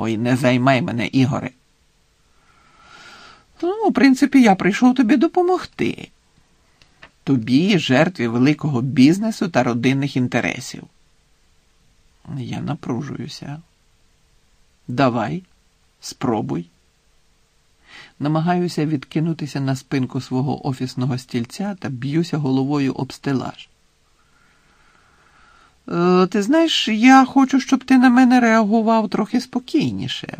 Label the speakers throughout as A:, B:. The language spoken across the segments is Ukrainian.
A: Ой, не займай мене, Ігоре. Ну, у принципі, я прийшов тобі допомогти. Тобі, жертві великого бізнесу та родинних інтересів. Я напружуюся. Давай, спробуй. Намагаюся відкинутися на спинку свого офісного стільця та б'юся головою об стелаж. Е, ти знаєш, я хочу, щоб ти на мене реагував трохи спокійніше.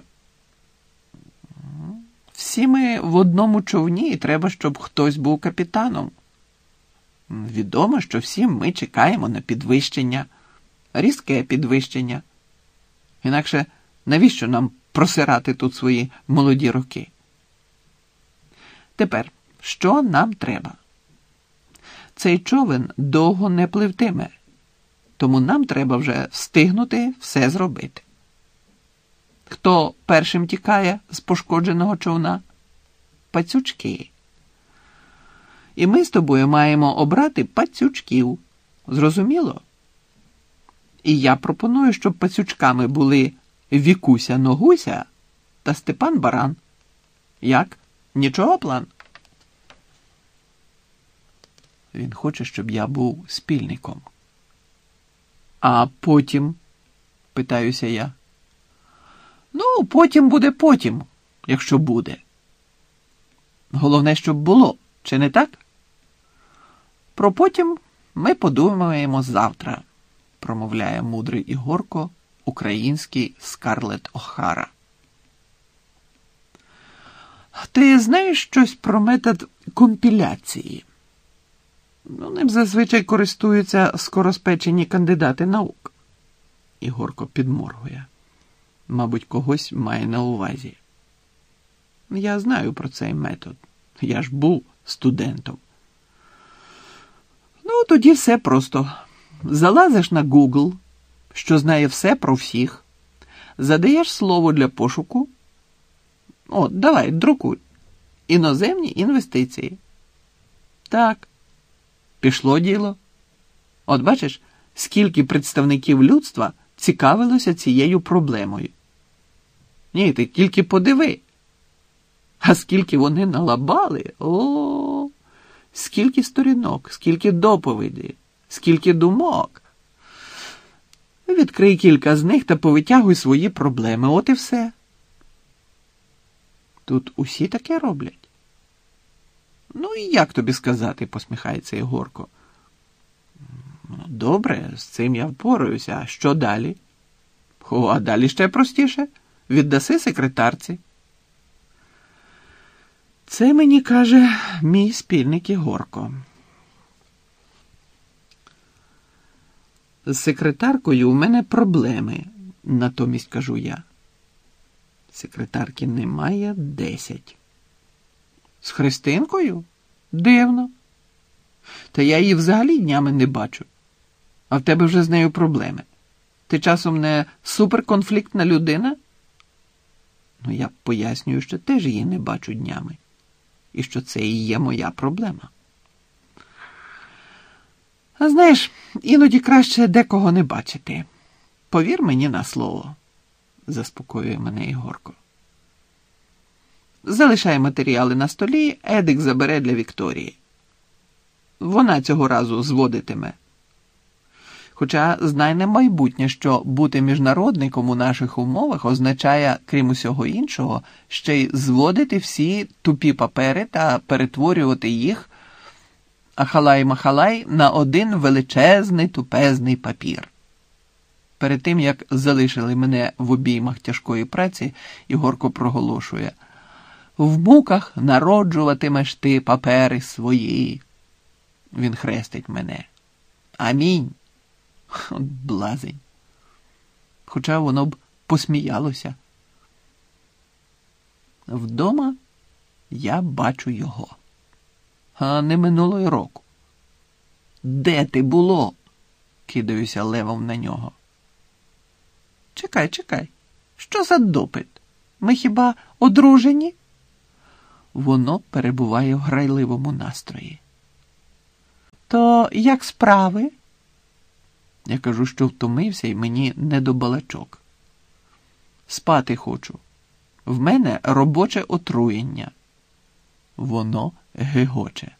A: Всі ми в одному човні, і треба, щоб хтось був капітаном. Відомо, що всі ми чекаємо на підвищення, різке підвищення. Інакше навіщо нам просирати тут свої молоді роки? Тепер, що нам треба? Цей човен довго не пливтиме, тому нам треба вже встигнути все зробити. Хто першим тікає з пошкодженого човна? Пацючки. І ми з тобою маємо обрати пацючків. Зрозуміло? І я пропоную, щоб пацючками були Вікуся Ногуся та Степан Баран. Як? Нічого план? Він хоче, щоб я був спільником. А потім, питаюся я. Ну, потім буде потім, якщо буде. Головне, щоб було, чи не так? Про потім ми подумаємо завтра, промовляє мудрий Ігорко, український Скарлет Охара. Ти знаєш щось про метод компіляції? Ну, Ним зазвичай користуються скороспечені кандидати наук. Ігорко підморгує. Мабуть, когось має на увазі. Я знаю про цей метод. Я ж був студентом. Ну, тоді все просто. Залазиш на Google, що знає все про всіх, задаєш слово для пошуку. О, давай, друкуй. Іноземні інвестиції. Так, пішло діло. От бачиш, скільки представників людства цікавилося цією проблемою. Ні, ти тільки подиви. А скільки вони налабали, о, скільки сторінок, скільки доповідей, скільки думок. Відкрий кілька з них та повитягуй свої проблеми. От і все. Тут усі таке роблять. Ну і як тобі сказати, посміхається Ігорко. «Ну, добре, з цим я впораюся. А що далі? О, а далі ще простіше. Віддаси секретарці. Це мені каже мій спільник Ігорко. З секретаркою у мене проблеми, натомість кажу я. Секретарки немає десять. З Христинкою? Дивно. Та я її взагалі днями не бачу. А в тебе вже з нею проблеми. Ти часом не суперконфліктна людина? Ну, я пояснюю, що теж її не бачу днями, і що це і є моя проблема. А знаєш, іноді краще декого не бачити. Повір мені на слово, заспокоює мене Ігорко. Залишай матеріали на столі, Едик забере для Вікторії. Вона цього разу зводитиме. Хоча знай не майбутнє, що бути міжнародником у наших умовах означає, крім усього іншого, ще й зводити всі тупі папери та перетворювати їх ахалай-махалай на один величезний тупезний папір. Перед тим як залишили мене в обіймах тяжкої праці, Ігорко проголошує в муках народжуватимеш ти папери свої. Він хрестить мене. Амінь. От блазень. Хоча воно б посміялося. Вдома я бачу його, а не минулого року. Де ти було? кидаюся левом на нього. Чекай, чекай, що за допит? Ми хіба одружені? Воно перебуває в грайливому настрої. То як справи? Я кажу, що втомився і мені не до балачок. Спати хочу. В мене робоче отруєння. Воно гегоче.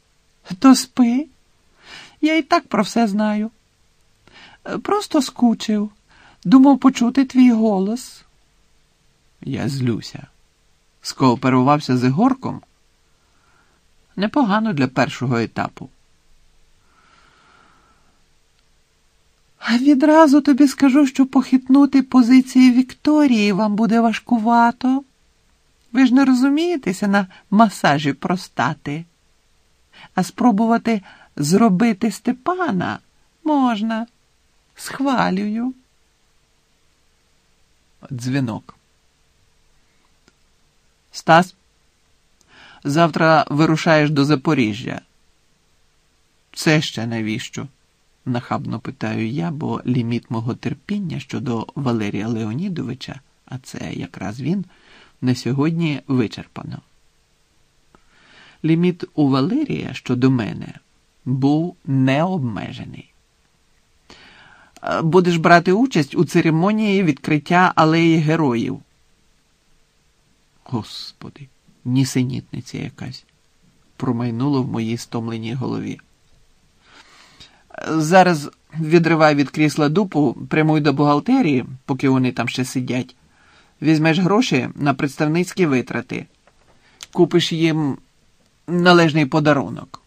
A: То спи. Я і так про все знаю. Просто скучив. Думав почути твій голос. Я злюся. Скооперувався з Ігорком. Непогано для першого етапу. А відразу тобі скажу, що похитнути позиції Вікторії вам буде важкувато. Ви ж не розумієтеся на масажі простати. А спробувати зробити Степана можна. Схвалюю. Дзвінок. Стас, завтра вирушаєш до Запоріжжя. Це ще навіщо? нахабно питаю я, бо ліміт мого терпіння щодо Валерія Леонідовича, а це якраз він, на сьогодні вичерпано. Ліміт у Валерія щодо мене був необмежений. Будеш брати участь у церемонії відкриття алеї героїв. Господи, нісенітниця якась промайнуло в моїй стомленій голові. Зараз відривай від крісла дупу, прямуй до бухгалтерії, поки вони там ще сидять. Візьмеш гроші на представницькі витрати, купиш їм належний подарунок.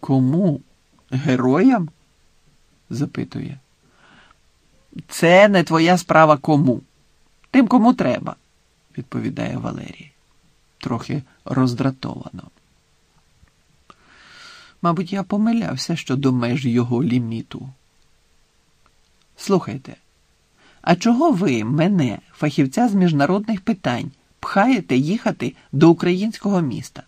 A: Кому? Героям? запитує. Це не твоя справа кому. Тим, кому треба, відповідає Валерій, трохи роздратовано. Мабуть, я помилявся щодо меж його ліміту. Слухайте, а чого ви мене, фахівця з міжнародних питань, пхаєте їхати до українського міста?